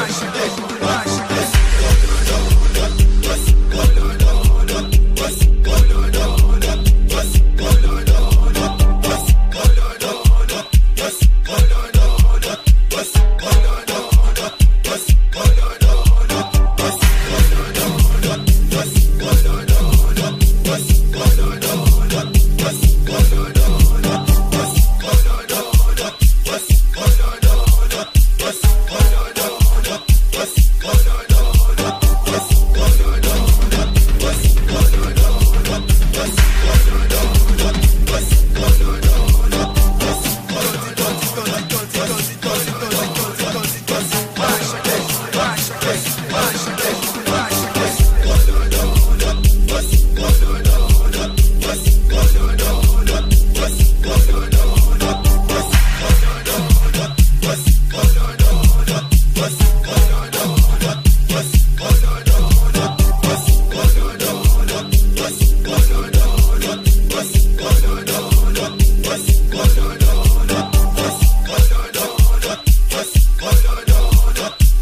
mais.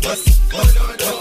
What what's, what's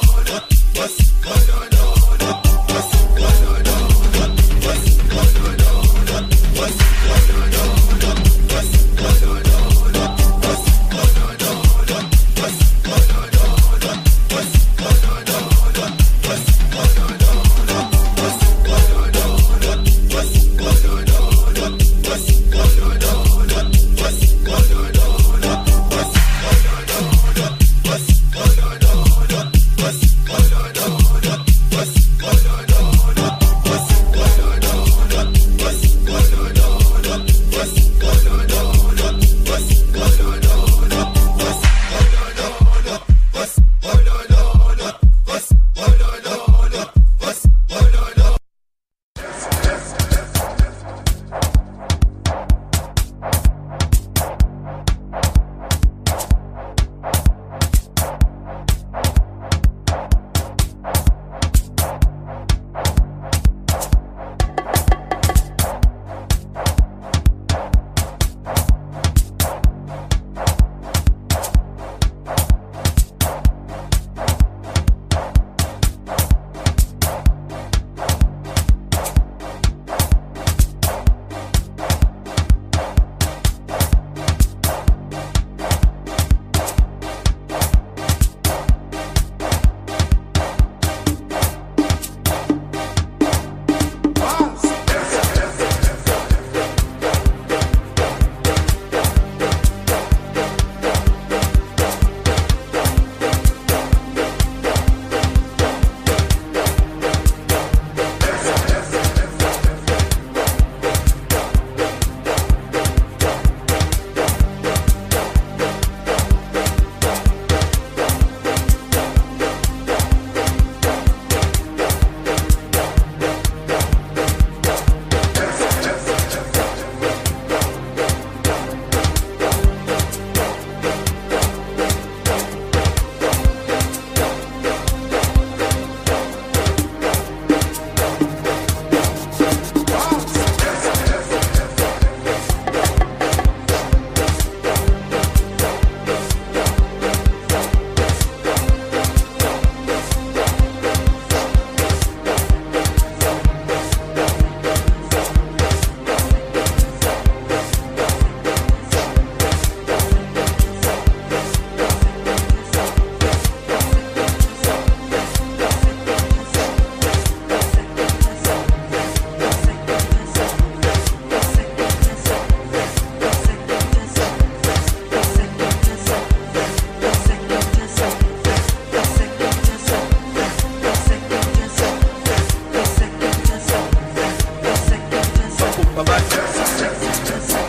Jessa, Jessa, Jessa.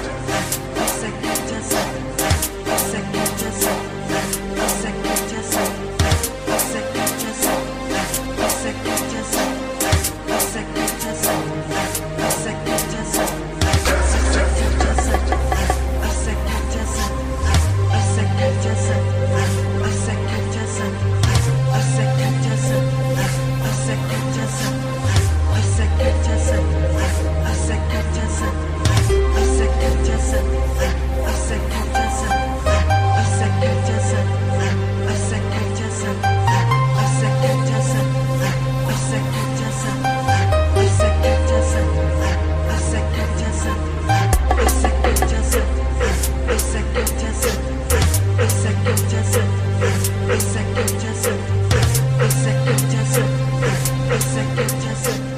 Just